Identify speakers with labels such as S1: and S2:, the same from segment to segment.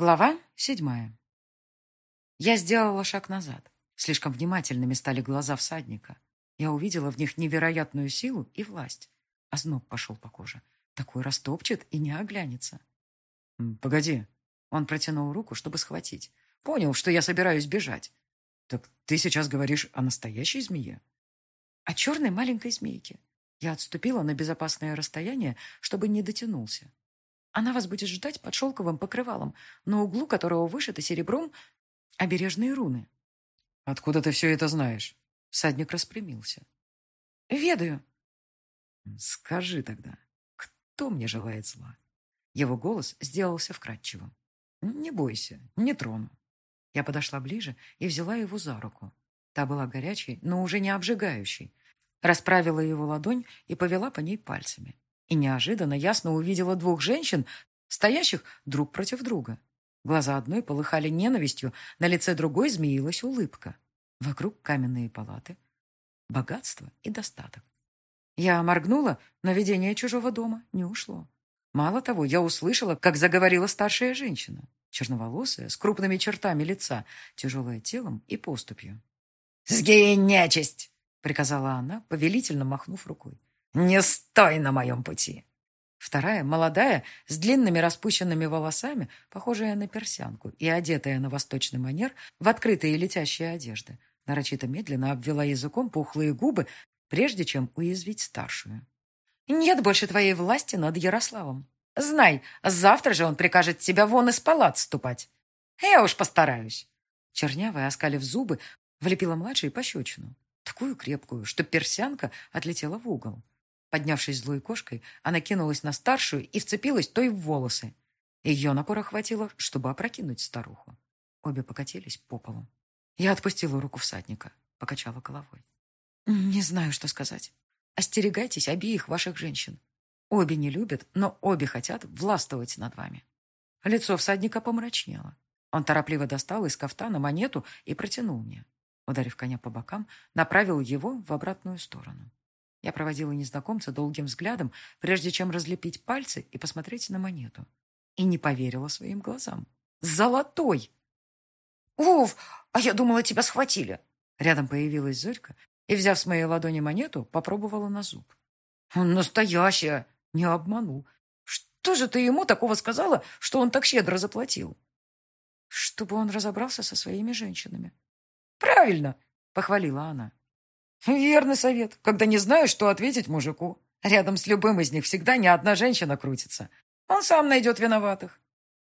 S1: Глава седьмая. Я сделала шаг назад. Слишком внимательными стали глаза всадника. Я увидела в них невероятную силу и власть. А зноб пошел по коже. Такой растопчет и не оглянется.
S2: «Погоди».
S1: Он протянул руку, чтобы схватить. Понял, что я собираюсь бежать.
S2: «Так ты сейчас говоришь о настоящей змее?»
S1: «О черной маленькой змейке». Я отступила на безопасное расстояние, чтобы не дотянулся. Она вас будет ждать под шелковым покрывалом, на углу которого вышито серебром обережные руны.
S2: Откуда ты все это знаешь?
S1: Садник распрямился. Ведаю.
S2: Скажи тогда, кто мне желает зла? Его голос сделался вкрадчивым. Не бойся, не трону. Я подошла ближе и взяла его за руку. Та была горячей, но уже не обжигающей. Расправила его ладонь и повела по ней пальцами и неожиданно ясно увидела двух женщин, стоящих друг против друга. Глаза одной полыхали ненавистью, на лице другой змеилась улыбка. Вокруг каменные палаты, богатство и достаток. Я моргнула, но видение чужого дома не ушло. Мало того, я услышала, как заговорила старшая женщина, черноволосая, с крупными чертами лица, тяжелая телом и поступью.
S3: «Сгинь, нечисть!»
S1: — приказала она, повелительно махнув рукой.
S3: Не стой на моем пути.
S1: Вторая, молодая, с длинными распущенными волосами, похожая на персянку и одетая на восточный манер в открытые летящие одежды, нарочито медленно обвела языком пухлые губы, прежде чем уязвить старшую. «Нет больше твоей власти над Ярославом. Знай, завтра же он прикажет тебя вон из палат ступать. Я уж постараюсь». Чернявая, оскалив зубы, влепила младшей пощечину. Такую крепкую, что персянка отлетела в угол. Поднявшись злой кошкой, она кинулась на старшую и вцепилась той в волосы. Ее напора хватило, чтобы опрокинуть старуху. Обе покатились по полу. Я отпустила руку всадника, покачала головой. Не знаю, что сказать. Остерегайтесь обеих ваших женщин. Обе не любят, но обе хотят властвовать над вами. Лицо всадника помрачнело. Он торопливо достал из кафтана монету и протянул мне. Ударив коня по бокам, направил его в обратную сторону. Я проводила незнакомца долгим взглядом, прежде чем разлепить пальцы и посмотреть на монету. И не поверила своим глазам. «Золотой!»
S3: «Уф, а я думала, тебя схватили!»
S1: Рядом появилась Зорька и, взяв с моей ладони монету, попробовала на зуб.
S3: «Настоящая!»
S1: Не обманул. «Что же ты ему такого сказала, что он так щедро заплатил?» «Чтобы он разобрался со своими женщинами».
S3: «Правильно!»
S1: — похвалила она.
S3: Верный совет, когда не знаешь, что ответить мужику. Рядом с любым из них всегда не одна женщина крутится. Он сам найдет виноватых.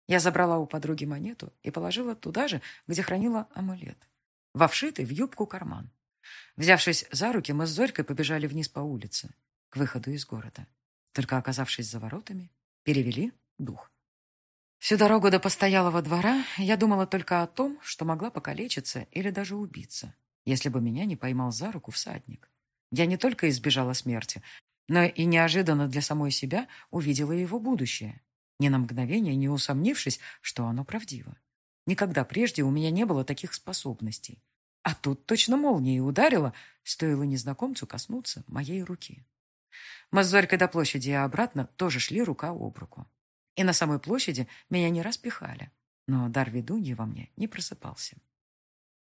S1: Я забрала у подруги монету и положила туда же, где хранила амулет. Во вшитый в юбку карман. Взявшись за руки, мы с Зорькой побежали вниз по улице, к выходу из города. Только оказавшись за воротами, перевели дух. Всю дорогу до постоялого двора я думала только о том, что могла покалечиться или даже убиться если бы меня не поймал за руку всадник. Я не только избежала смерти, но и неожиданно для самой себя увидела его будущее, ни на мгновение не усомнившись, что оно правдиво. Никогда прежде у меня не было таких способностей. А тут точно молнией ударила, стоило незнакомцу коснуться моей руки. Мы с Зорькой до площади и обратно тоже шли рука об руку. И на самой площади меня не распихали, но дар ведуньи во мне не просыпался.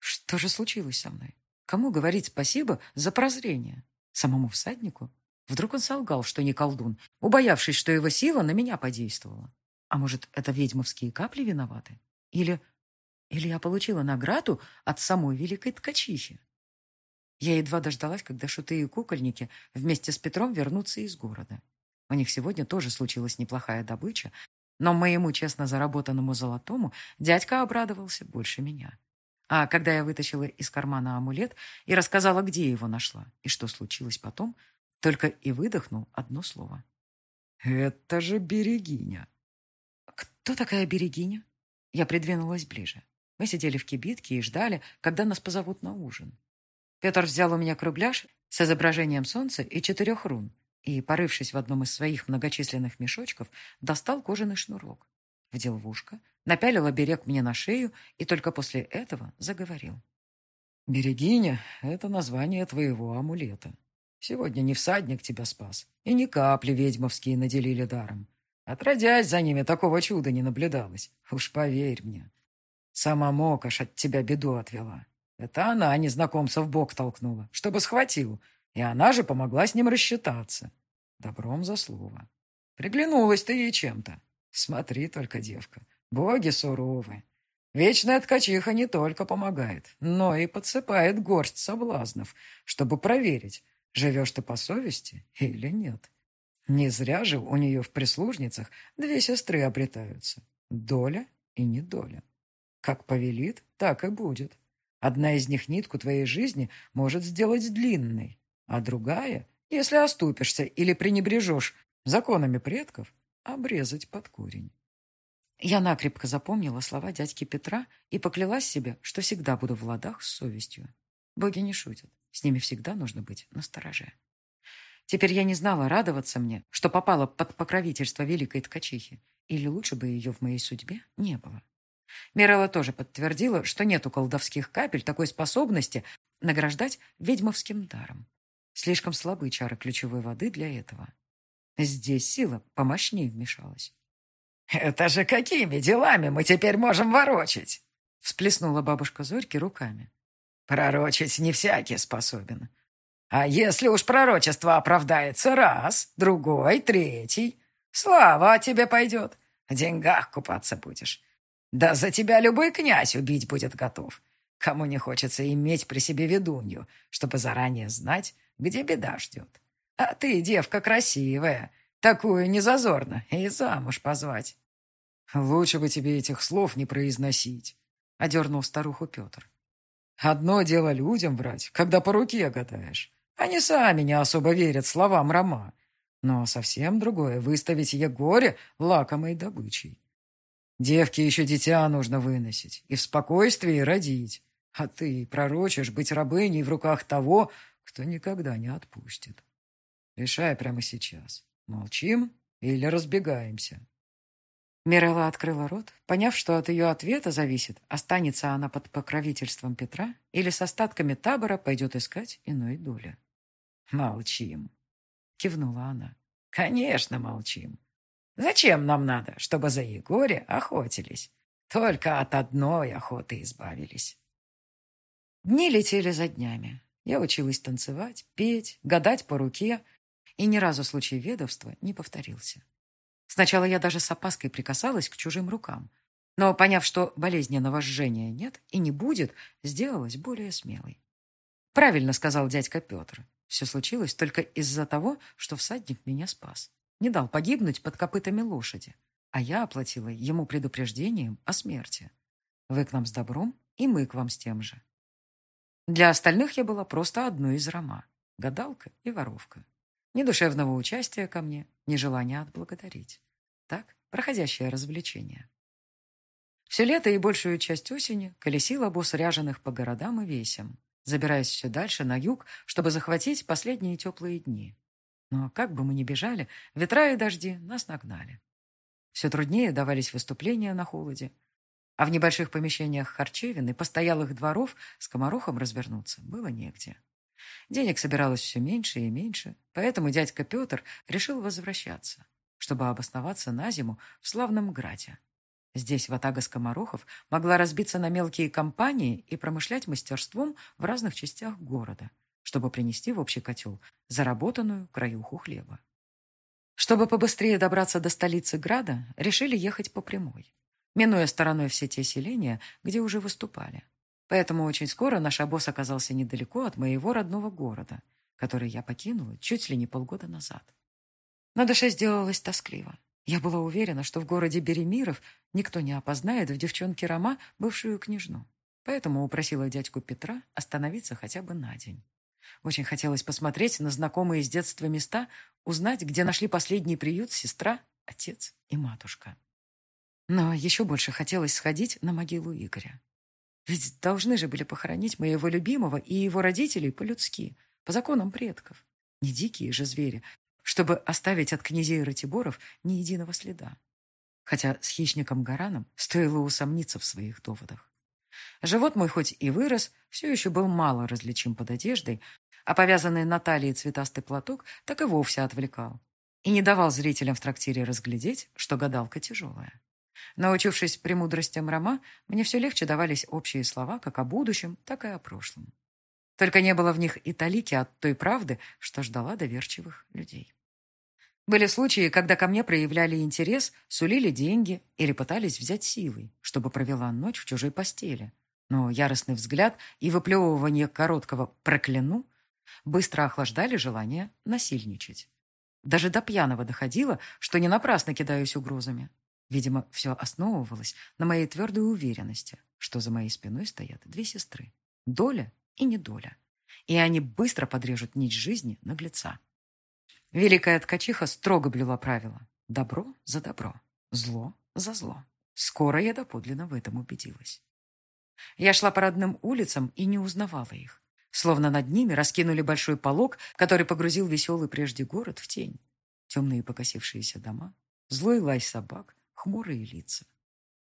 S1: Что же случилось со мной? Кому говорить спасибо за прозрение? Самому всаднику? Вдруг он солгал, что не колдун, убоявшись, что его сила на меня подействовала. А может, это ведьмовские капли виноваты? Или... Или я получила награду от самой великой ткачихи? Я едва дождалась, когда шуты и кукольники вместе с Петром вернутся из города. У них сегодня тоже случилась неплохая добыча, но моему честно заработанному золотому дядька обрадовался больше меня. А когда я вытащила из кармана амулет и рассказала, где его нашла и что случилось потом, только и выдохнул одно слово.
S2: «Это же Берегиня!»
S1: «Кто такая Берегиня?» Я придвинулась ближе. Мы сидели в кибитке и ждали, когда нас позовут на ужин. Петр взял у меня кругляш с изображением солнца и четырех рун и, порывшись в одном из своих многочисленных мешочков, достал кожаный шнурок, в ушко, напялил оберег мне на шею и только после этого заговорил.
S2: «Берегиня — это название твоего амулета. Сегодня не всадник тебя спас, и ни капли ведьмовские наделили даром, Отродясь за ними, такого чуда не наблюдалось. Уж поверь мне. Сама Мокаш от тебя беду отвела. Это она незнакомца в бок толкнула, чтобы схватил, и она же помогла с ним рассчитаться. Добром за слово. Приглянулась ты ей чем-то. Смотри только, девка, боги суровы. Вечная ткачиха не только помогает, но и подсыпает горсть соблазнов, чтобы проверить, живешь ты по совести или нет. Не зря же у нее в прислужницах две сестры обретаются. Доля и недоля. Как повелит, так и будет. Одна из них нитку твоей жизни может сделать длинной, а другая, если оступишься или пренебрежешь законами предков, обрезать под корень. Я накрепко запомнила слова дядьки Петра и поклялась себе, что всегда буду в ладах с совестью. Боги не шутят, с ними всегда нужно быть настороже. Теперь я не знала, радоваться мне, что попала под покровительство великой ткачихи, или лучше бы ее в моей судьбе не было. Мирелла тоже подтвердила, что нет у колдовских капель такой способности награждать ведьмовским даром. Слишком слабы чары ключевой воды для этого. Здесь сила помощнее вмешалась.
S3: «Это же какими делами мы теперь можем ворочать?»
S2: Всплеснула бабушка Зорьки руками.
S3: «Пророчить не всякий способен. А если уж пророчество оправдается раз, другой, третий, слава тебе пойдет. В деньгах купаться будешь. Да за тебя любой князь убить будет готов. Кому не хочется иметь при себе ведунью, чтобы заранее знать, где беда ждет. А ты, девка красивая, такую незазорно и замуж позвать.
S2: Лучше бы тебе этих слов не произносить, — одернул старуху Петр. Одно дело людям врать, когда по руке гадаешь. Они сами не особо верят словам Рома. Но совсем другое — выставить Егоре лакомой добычей. Девке еще дитя нужно выносить и в спокойствии родить. А ты пророчишь быть рабыней в руках того, кто никогда не отпустит. Решай прямо сейчас. Молчим или разбегаемся?»
S1: Мирелла открыла рот, поняв, что от ее ответа зависит, останется она под покровительством Петра или с остатками табора пойдет искать иной доли.
S3: «Молчим», — кивнула она. «Конечно, молчим. Зачем нам надо, чтобы за Егоре охотились? Только от одной охоты избавились».
S1: Дни летели за днями. Я училась танцевать, петь, гадать по руке, и ни разу случай ведовства не повторился. Сначала я даже с опаской прикасалась к чужим рукам, но, поняв, что болезненного жжения нет и не будет, сделалась более смелой. Правильно сказал дядька Петр. Все случилось только из-за того, что всадник меня спас. Не дал погибнуть под копытами лошади, а я оплатила ему предупреждением о смерти. Вы к нам с добром, и мы к вам с тем же. Для остальных я была просто одной из рома, гадалка и воровка. Ни душевного участия ко мне, ни желания отблагодарить. Так, проходящее развлечение. Все лето и большую часть осени колесил обоз ряженых по городам и весям, забираясь все дальше на юг, чтобы захватить последние теплые дни. Но как бы мы ни бежали, ветра и дожди нас нагнали. Все труднее давались выступления на холоде, а в небольших помещениях харчевин и постоялых дворов с комарохом развернуться было негде. Денег собиралось все меньше и меньше, поэтому дядька Петр решил возвращаться, чтобы обосноваться на зиму в славном Граде. Здесь ватага скоморохов могла разбиться на мелкие компании и промышлять мастерством в разных частях города, чтобы принести в общий котел заработанную краюху хлеба. Чтобы побыстрее добраться до столицы Града, решили ехать по прямой, минуя стороной все те селения, где уже выступали. Поэтому очень скоро наш обоз оказался недалеко от моего родного города, который я покинула чуть ли не полгода назад. На душе сделалось тоскливо. Я была уверена, что в городе Беремиров никто не опознает в девчонке Рома бывшую княжну. Поэтому упросила дядьку Петра остановиться хотя бы на день. Очень хотелось посмотреть на знакомые с детства места, узнать, где нашли последний приют сестра, отец и матушка. Но еще больше хотелось сходить на могилу Игоря. Ведь должны же были похоронить моего любимого и его родителей по-людски, по законам предков. Не дикие же звери, чтобы оставить от князей Ратиборов ни единого следа. Хотя с хищником Гараном стоило усомниться в своих доводах. Живот мой хоть и вырос, все еще был мало различим под одеждой, а повязанный на талии цветастый платок так и вовсе отвлекал. и не давал зрителям в трактире разглядеть, что гадалка тяжелая. Научившись премудростям Рома, мне все легче давались общие слова как о будущем, так и о прошлом. Только не было в них и талики от той правды, что ждала доверчивых людей. Были случаи, когда ко мне проявляли интерес, сулили деньги или пытались взять силой, чтобы провела ночь в чужой постели. Но яростный взгляд и выплевывание короткого «прокляну» быстро охлаждали желание насильничать. Даже до пьяного доходило, что не напрасно кидаюсь угрозами. Видимо, все основывалось на моей твердой уверенности, что за моей спиной стоят две сестры. Доля и недоля. И они быстро подрежут нить жизни наглеца. Великая ткачиха строго блюла правила. Добро за добро, зло за зло. Скоро я доподлинно в этом убедилась. Я шла по родным улицам и не узнавала их. Словно над ними раскинули большой полог, который погрузил веселый прежде город в тень. Темные покосившиеся дома, злой лай собак, хмурые лица.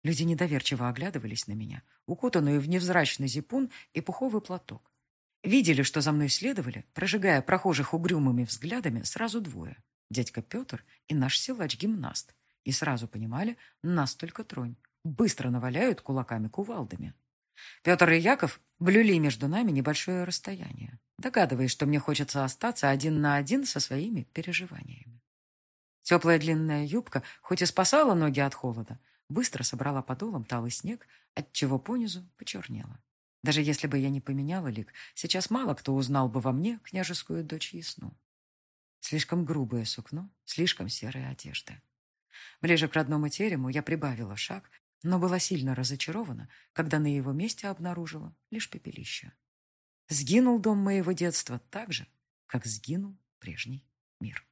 S1: Люди недоверчиво оглядывались на меня, укутанную в невзрачный зипун и пуховый платок. Видели, что за мной следовали, прожигая прохожих угрюмыми взглядами, сразу двое. Дядька Петр и наш силач-гимнаст. И сразу понимали, нас только тронь. Быстро наваляют кулаками-кувалдами. Петр и Яков блюли между нами небольшое расстояние, догадываясь, что мне хочется остаться один на один со своими переживаниями. Теплая длинная юбка, хоть и спасала ноги от холода, быстро собрала подолом талый снег, отчего понизу почернела. Даже если бы я не поменяла лик, сейчас мало кто узнал бы во мне княжескую дочь Ясну. Слишком грубое сукно, слишком серая одежда. Ближе к родному терему я прибавила шаг, но была сильно разочарована, когда на его месте обнаружила лишь пепелище. Сгинул дом моего детства так же, как сгинул прежний мир.